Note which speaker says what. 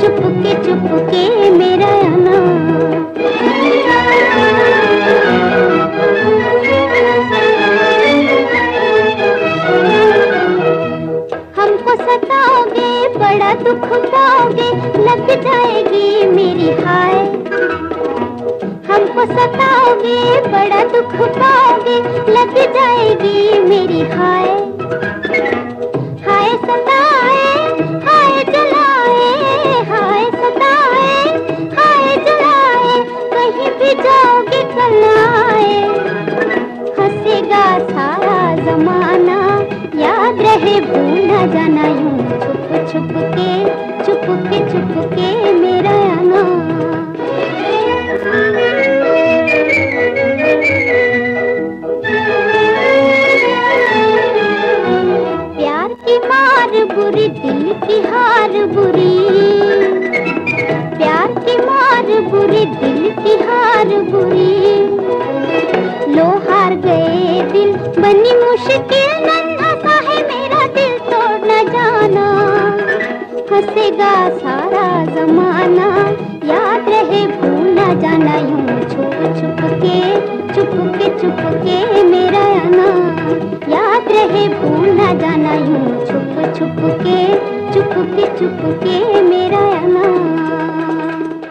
Speaker 1: छुप के चुप के चुप के मेरा आना हमको सताओगे, बड़ा दुख पाओगे, लग जाएगी मेरी हाय। हमको सताओगे, बड़ा दुख पाओगे, लग जाएगी मेरी हाय। हंसेगा सारा जमाना। याद रहे जाना छुप छुप के चुप के चुप के मेरा आना। प्यार की मार, बुरी दिल की हार, बुरी। प्यार की मार, बुरी हार बुरी लो हार गए दिल, बनी मुश्किल नन्हा है मेरा दिल तोड़ न जाना। हंसेगा सारा जमाना, याद रहे भूल न जाना, यूँ छुप छुप के चुप के चुप के मेरा आना। याद रहे भूल न जाना, यूँ छुप छुप के चुप के चुप के मेरा